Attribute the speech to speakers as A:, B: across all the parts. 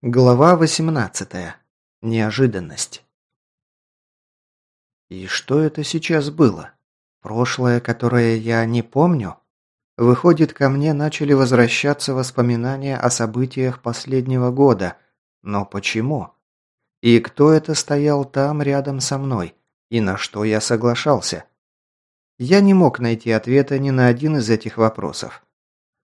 A: Глава 18. Неожиданность. И что это сейчас было? Прошлое, которое я не помню? Выходит, ко мне начали возвращаться воспоминания о событиях последнего года. Но почему? И кто это стоял там рядом со мной? И на что я соглашался? Я не мог найти ответа ни на один из этих вопросов.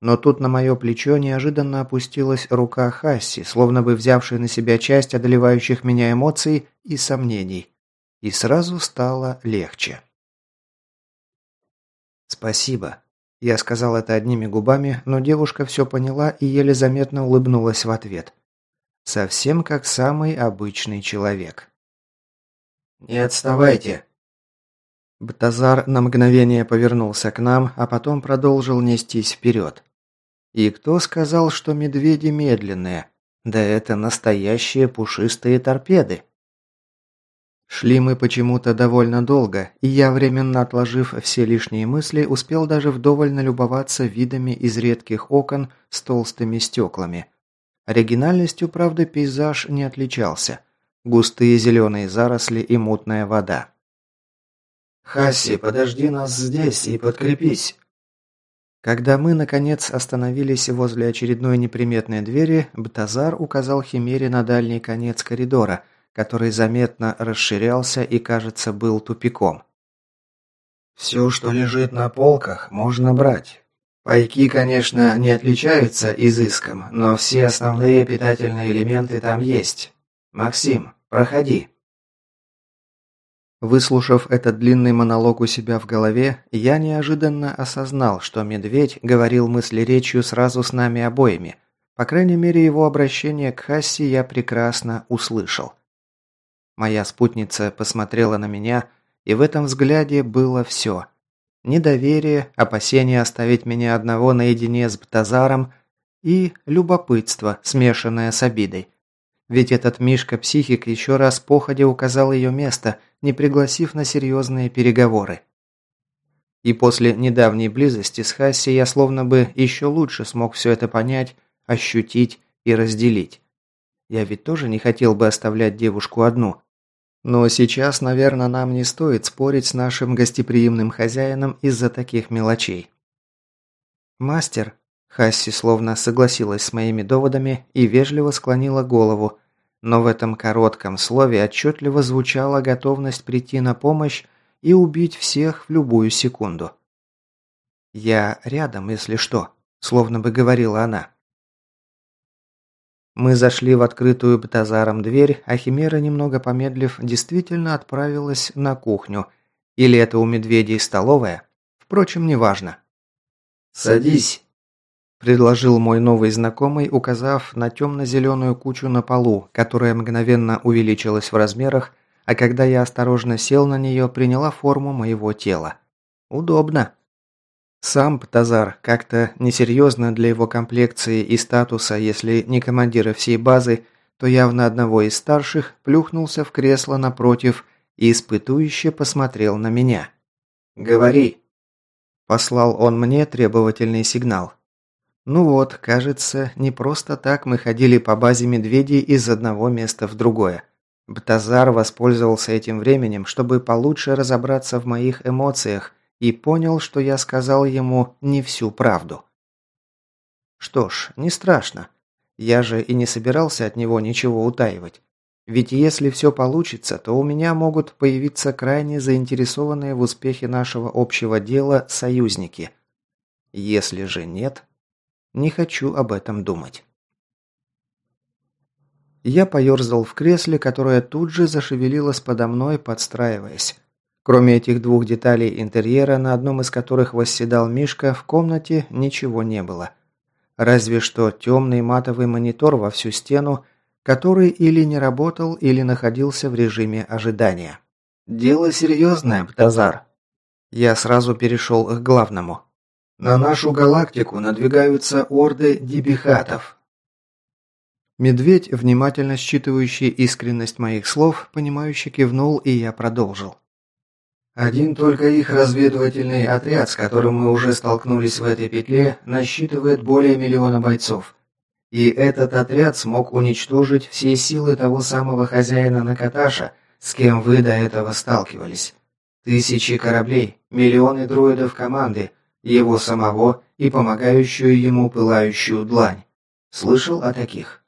A: Но тут на мое плечо неожиданно опустилась рука Хасси, словно бы взявшая на себя часть одолевающих меня эмоций и сомнений. И сразу стало легче. «Спасибо». Я сказал это одними губами, но девушка все поняла и еле заметно улыбнулась в ответ. Совсем как самый обычный человек.
B: «Не отставайте!»
A: Бтазар на мгновение повернулся к нам, а потом продолжил нестись вперед. И кто сказал, что медведи медленные? Да это настоящие пушистые торпеды. Шли мы почему-то довольно долго, и я, временно отложив все лишние мысли, успел даже вдоволь налюбоваться видами из редких окон с толстыми стеклами. Оригинальностью, правда, пейзаж не отличался. Густые зеленые заросли и мутная вода.
B: «Хасси, подожди нас здесь и подкрепись!»
A: Когда мы, наконец, остановились возле очередной неприметной двери, Бтазар указал Химере на дальний конец коридора, который заметно расширялся и, кажется, был тупиком.
B: «Все, что лежит на полках, можно брать. Пайки, конечно, не отличаются изыском, но все основные питательные элементы там есть. Максим, проходи».
A: Выслушав этот длинный монолог у себя в голове, я неожиданно осознал, что медведь говорил мысли-речью сразу с нами обоими. По крайней мере, его обращение к Хасси я прекрасно услышал. Моя спутница посмотрела на меня, и в этом взгляде было все. Недоверие, опасение оставить меня одного наедине с Бтазаром и любопытство, смешанное с обидой. Ведь этот Мишка-психик еще раз походя указал ее место – не пригласив на серьезные переговоры. И после недавней близости с Хасси я словно бы еще лучше смог все это понять, ощутить и разделить. Я ведь тоже не хотел бы оставлять девушку одну. Но сейчас, наверное, нам не стоит спорить с нашим гостеприимным хозяином из-за таких мелочей. «Мастер», Хасси словно согласилась с моими доводами и вежливо склонила голову, но в этом коротком слове отчетливо звучала готовность прийти на помощь и убить всех в любую секунду. «Я рядом, если что», – словно бы говорила она. Мы зашли в открытую бтазаром дверь, а Химера, немного помедлив, действительно отправилась на кухню. Или это у медведей столовая? Впрочем, неважно.
B: «Садись»,
A: предложил мой новый знакомый, указав на темно-зеленую кучу на полу, которая мгновенно увеличилась в размерах, а когда я осторожно сел на нее, приняла форму моего тела. Удобно. Сам Птазар, как-то несерьезно для его комплекции и статуса, если не командира всей базы, то явно одного из старших, плюхнулся в кресло напротив и испытующе посмотрел на меня.
B: «Говори!»
A: Послал он мне требовательный сигнал. Ну вот, кажется, не просто так мы ходили по базе медведей из одного места в другое. Бтазар воспользовался этим временем, чтобы получше разобраться в моих эмоциях и понял, что я сказал ему не всю правду. Что ж, не страшно. Я же и не собирался от него ничего утаивать. Ведь если все получится, то у меня могут появиться крайне заинтересованные в успехе нашего общего дела союзники. Если же нет, не хочу об этом думать. Я поерзал в кресле, которое тут же зашевелилось подо мной, подстраиваясь. Кроме этих двух деталей интерьера, на одном из которых восседал Мишка, в комнате ничего не было. Разве что темный матовый монитор во всю стену, который или не работал, или находился в режиме ожидания.
B: «Дело серьезное, Птазар».
A: Я сразу перешел к главному.
B: На нашу галактику надвигаются орды дебихатов.
A: Медведь, внимательно считывающий искренность моих слов, понимающе кивнул, и я продолжил.
B: Один только их разведывательный отряд, с которым мы уже столкнулись в этой петле, насчитывает более миллиона бойцов. И этот отряд смог уничтожить все силы того самого хозяина Накаташа, с кем вы до этого сталкивались. Тысячи кораблей, миллионы дроидов команды, его самого и помогающую ему пылающую длань. Слышал о таких?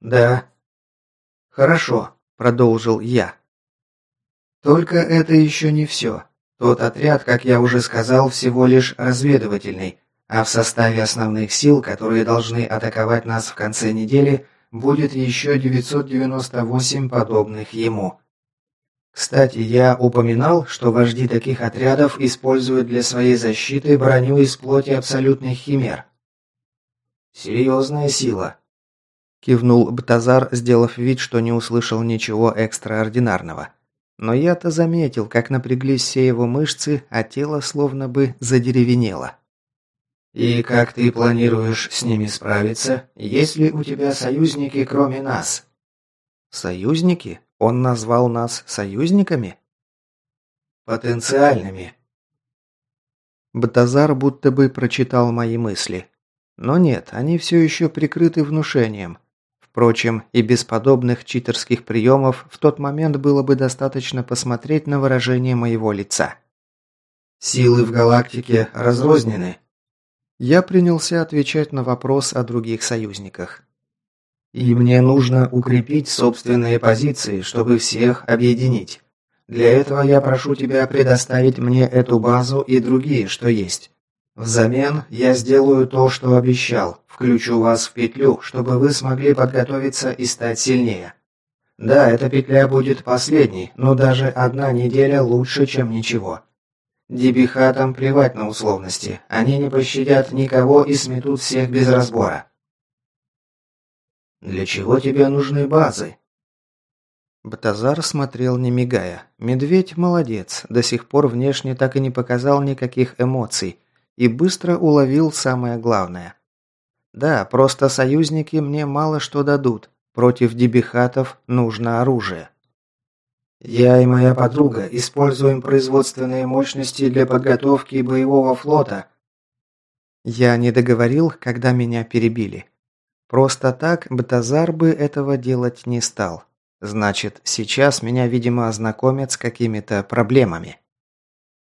B: Да. Хорошо, продолжил я. Только это еще не все. Тот отряд, как я уже сказал, всего лишь разведывательный, а в составе основных сил, которые должны атаковать нас в конце недели, будет еще 998 подобных ему. Кстати, я упоминал, что вожди таких отрядов используют для своей защиты броню из плоти абсолютных химер. Серьезная сила. Кивнул Бтазар, сделав вид, что не услышал ничего экстраординарного. Но я-то заметил, как напряглись все его мышцы, а тело словно бы задеревенело. «И как ты планируешь с ними справиться? Есть ли у тебя союзники, кроме нас?»
A: «Союзники? Он назвал нас союзниками?»
B: «Потенциальными».
A: Батазар будто бы прочитал мои мысли. Но нет, они все еще прикрыты внушением. Впрочем, и без подобных читерских приемов в тот момент было бы достаточно посмотреть на выражение моего лица.
B: «Силы в галактике разрознены»,
A: я принялся отвечать на вопрос о других союзниках.
B: «И мне нужно укрепить собственные позиции, чтобы всех объединить. Для этого я прошу тебя предоставить мне эту базу и другие, что есть. Взамен я сделаю то, что обещал, включу вас в петлю, чтобы вы смогли подготовиться и стать сильнее. Да, эта петля будет последней, но даже одна неделя лучше, чем ничего. Дебихатам плевать на условности. Они не пощадят никого и сметут всех без разбора. Для чего тебе нужны базы?
A: Батазар смотрел не мигая. Медведь молодец, до сих пор внешне так и не показал никаких эмоций и быстро уловил самое главное. Да, просто союзники мне мало что дадут. Против дебихатов нужно оружие.
B: Я и моя подруга используем производственные мощности для подготовки боевого флота.
A: Я не договорил, когда меня перебили. Просто так Батазар бы этого делать не стал. Значит, сейчас меня, видимо, ознакомят с какими-то проблемами.